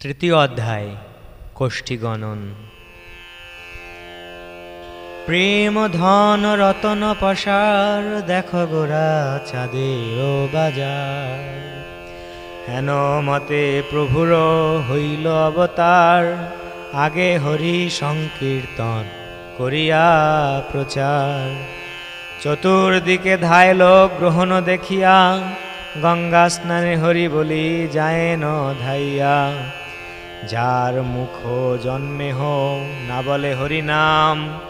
তৃতীয় অধ্যায় কোষ্ঠী গণন প্রেম, ধন, রতন, পসার, দেখো গোরা চাঁদের বাজার। হেন মতে প্রভুর হইল অবতার, আগে হরি সংকীর্তন করিয়া প্রচার। চতুর্দিকে ধাইল গ্রহণ দেখিয়া, গঙ্গা স্নানে হরি বলি যায় ন ধাইয়া। যার মুখ জন্মে হো না বলে হরি নাম।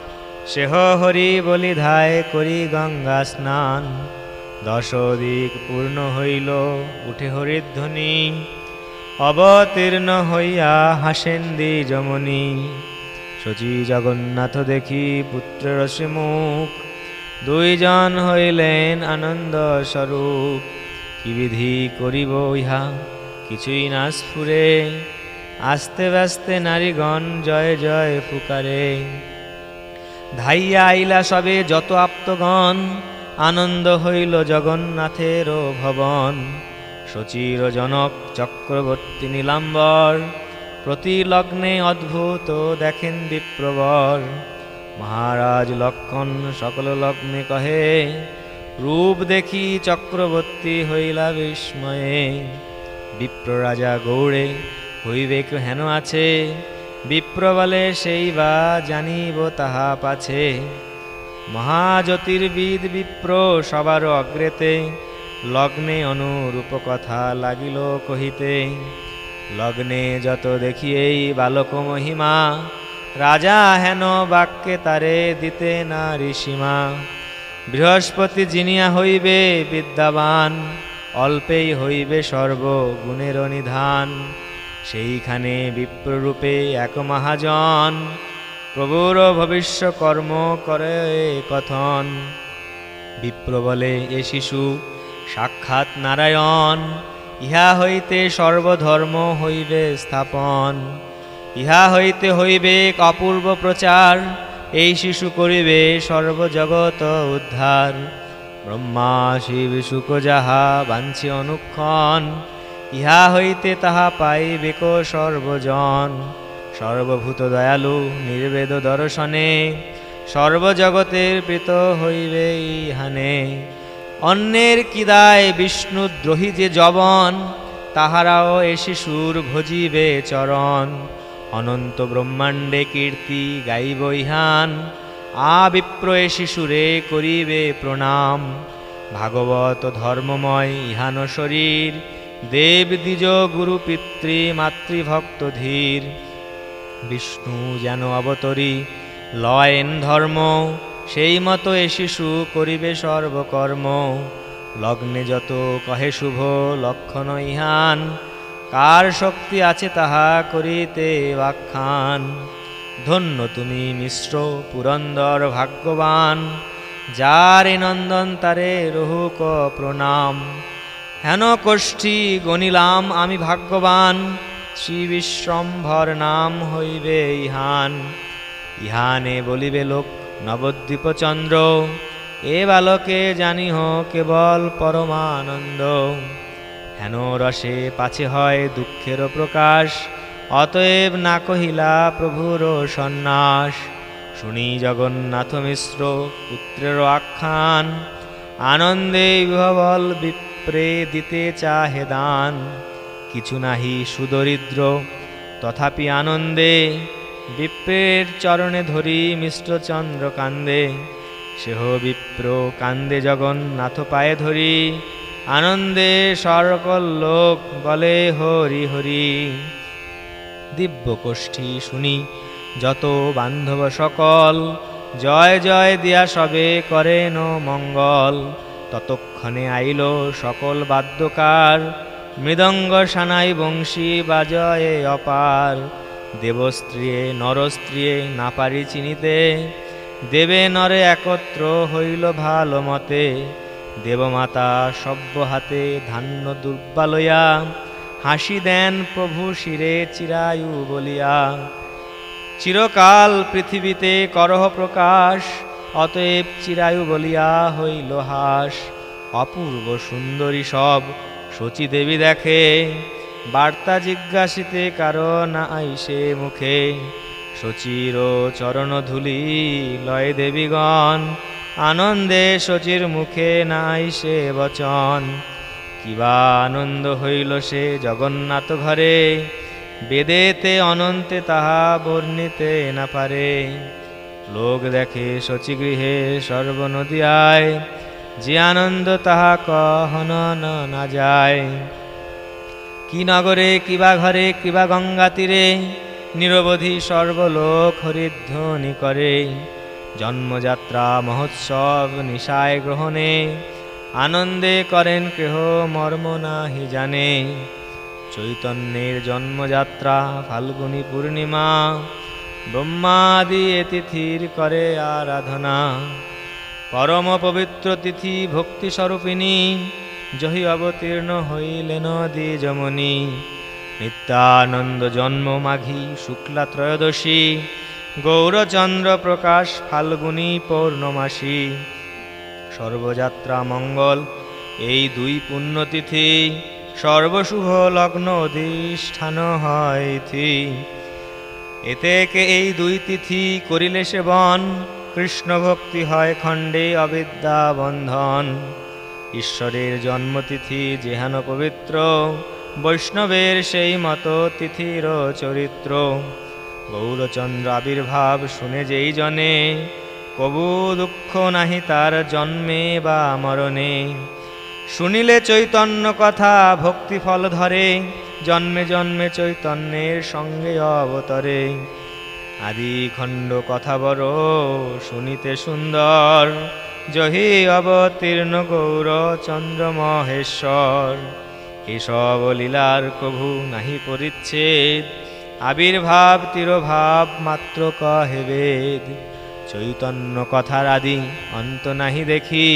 সেহ হরি বলি ধায় করি গঙ্গা স্নান। দশ দিক পূর্ণ হইল, উঠে হরিধ্বনি। অবতীর্ণ হইয়া হাসেন দি যমনী। শচী জগন্নাথ দেখি পুত্রের মুখ দুইজন হইলেন আনন্দ স্বরূপ। কি বিধি করিব ইহা? কিছুই না স্ফুরে। আস্তে ব্যস্তে নারীগণ জয় জয় ফুকারে ধাইয়া আইলা সবে যত আপ্তগণ, আনন্দ হইল জগন্নাথের ভবন। শচীর জনক চক্রবর্তী নীলাম্বর, প্রতি লগ্নে অদ্ভুত দেখেন বিপ্রবর। মহারাজ লক্ষণ সকল লগ্নে কহে, রূপ দেখি চক্রবর্তী হইলা বিস্ময়ে। বিপ্র রাজা গৌড়ে হইবে হেন আছে? বিপ্র বলে সেই বা জানিব তাহা পাছে। মহাজ্যোতির্বিদ বিপ্র সবার অগ্রেতে, লগ্নে অনুরূপ কথা লাগিল কহিতে, লগ্নে যত দেখি এই বালক মহিমা, রাজা হেন বাক্যে তারে দিতে না ঋষিমা। বৃহস্পতি জিনিয়া হইবে বিদ্যাবান, অল্পেই হইবে সর্বগুণের নিধান। সেইখানে বিপ্ররূপে এক মহাজন প্রভুর ভবিষ্য কর্ম করে কথন। বিপ্র বলে, এ শিশু, সাক্ষাৎ নারায়ণ, ইহা হইতে সর্বধর্ম হইবে স্থাপন। ইহা হইতে হইবে অপূর্ব প্রচার। এই শিশু করিবে সর্বজগত উদ্ধার। ব্রহ্মা শিব শুক যাহা বাঞ্ছি অনুক্ষণ। ইহা হইতে তাহা পাইবে কো সর্বজন। সর্বভূত দয়ালু নির্বেদ দর্শনে, সর্বজগতের প্রীত হইবে ইহানে। অন্যের কিদায় বিষ্ণু দ্রোহী যে জবন, তাহারাও এ শিশুর ভজিবে চরণ। অনন্ত ব্রহ্মাণ্ডে কীর্তি গাইব ইহান, আ বিপ্র এ শিশুরে করিবে প্রণাম। ভাগবত ধর্মময় ইহান শরীর দেব দ্বিজ গুরু পিতৃ মাতৃভক্ত ধীর। বিষ্ণু যেন অবতরী, লয়েন ধর্ম, সেই মতো এ শিশু করিবে সর্বকর্ম। লগ্নে যত কহে শুভ লক্ষণ ইহান, কার শক্তি আছে তাহা করিতে বাখ্যান। ধন্য তুমি মিশ্র পুরন্দর ভাগ্যবান, যারে নন্দন তারে রহুক প্রণাম। হেন কোষ্ঠী গণিলাম আমি ভাগ্যবান শ্রী বিশ্বম্ভর নাম হইবে ইহান। ইহানে বলিবে লোক, নবদ্বীপচন্দ্র, এ বালকে জানিহ কেবল পরমানন্দ। হেন রসে পাছে হয় দুঃখের প্রকাশ, অতএব না কহিলা প্রভুর সন্ন্যাস। শুনি জগন্নাথ মিশ্র পুত্রের আখ্যান, আনন্দে বিভবল বিপ্রে দিতে চাহে দান। কিছু নাহি সুদরিদ্র, তথাপি আনন্দে বিপ্রের চরণে ধরি মিষ্টচন্দ্র কান্দে সেহ বিপ্র কান্দে জগন্নাথ পায়ে ধরি, আনন্দে সকল লোক বলে হরি হরি। দিব্য কোষ্ঠী শুনি যত বান্ধব সকল, জয় জয় দিয়া সবে করেন মঙ্গল। ততক্ষণে আইল সকল বাদ্যকার। মৃদঙ্গ সানাই বংশী বাজয়ে অপার। দেবস্ত্রীয়ে, নরস্ত্রীয়ে না পারি চিনিতে। দেবে নরে একত্র হইল ভালো মতে। দেবমাতা সভ্য হাতে ধান্য দুর্বালয়া। হাসি দেন প্রভু শিরে চিরায়ু বলিয়া। চিরকাল পৃথিবীতে করহ প্রকাশ। অতএব চিরায়ু বলিয়া হইল হাস। অপূর্ব সুন্দরী সব শচী দেবী দেখে। বার্তা জিজ্ঞাসিতে কারণ আইসে মুখে। শচীর চরণ ধুলি লয় দেবীগণ। আনন্দে শচীর মুখে নাই সে বচন। কিবা আনন্দ হইল সে জগন্নাথ ঘরে। বেদেতে অনন্তে তাহা বর্ণিতে না পারে। লোক দেখে শচীগৃহে সর্বনদিয়ায় যে আনন্দ তাহা কহন না যায়। কি নগরে কিবা ঘরে কিবা গঙ্গা তীরে, নিরবধি সর্বলোক হরিধ্বনি করে। জন্মযাত্রা, মহোৎসব, নিশায় গ্রহণে, আনন্দে করেন কেহ মর্ম নাহি জানে। চৈতন্যের জন্মযাত্রা, ফাল্গুনী পূর্ণিমা ব্রহ্মাদি এ তিথির করে আরাধনা। পরম পবিত্র তিথি ভক্তি স্বরূপিণী জহি অবতীর্ণ হইলেন দি যমনী নিত্যানন্দ জন্ম মাঘী শুক্লা ত্রয়োদশী, গৌরচন্দ্র প্রকাশ ফাল্গুনী পৌর্ণমাসী। সর্বযাত্রা মঙ্গল, এই দুই পুণ্যতিথি সর্বশুভ লগ্ন অধিষ্ঠান হয়থি এতে কে এই দুই তিথি করিলে সেবন কৃষ্ণ ভক্তি হয় খণ্ডে অবিদ্যা বন্ধন। ঈশ্বরের জন্মতিথি যেহান পবিত্র, বৈষ্ণবের সেই মতো তিথির চরিত্র। গৌরচন্দ্র আবির্ভাব শুনে যেই জনে, কবু দুঃখ নাহি তার জন্মে বা মরণে। শুনিলে চৈতন্য কথা ভক্তি ফল ধরে, জন্মে জন্মে চৈতন্যের সঙ্গে অবতরে। আদি খণ্ড কথা বড়, শুনিতে সুন্দর, জহি অবতীর্ণ গৌর চন্দ্র মহেশ্বর। এসব লীলার কভু নাহি পরিচ্ছেদ, আবির্ভাব তিরোভাব মাত্র কহে বেদ। চৈতন্য কথার আদি অন্ত নাহি দেখি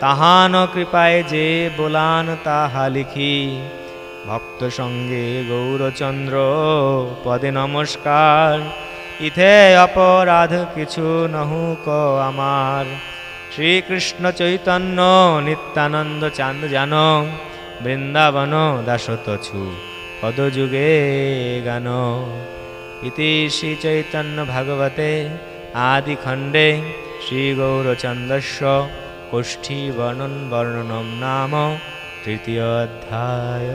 তাহান কৃপায় যে বোলান তাহা লিখি। ভক্ত সঙ্গে গৌরচন্দ্র পদে নমস্কার। ইথে অপরাধ কিছু নহুক আমার। শ্রীকৃষ্ণ চৈতন্য নিত্যানন্দ চাঁদ জান, বৃন্দাবন দাসতছু পদযুগে গান। ইতি শ্রী চৈতন্য ভাগবতে আদিখণ্ডে শ্রীগৌরচন্দস্য কোষ্ঠী বর্ণন বর্ণনম নাম তৃতীয় অধ্যায়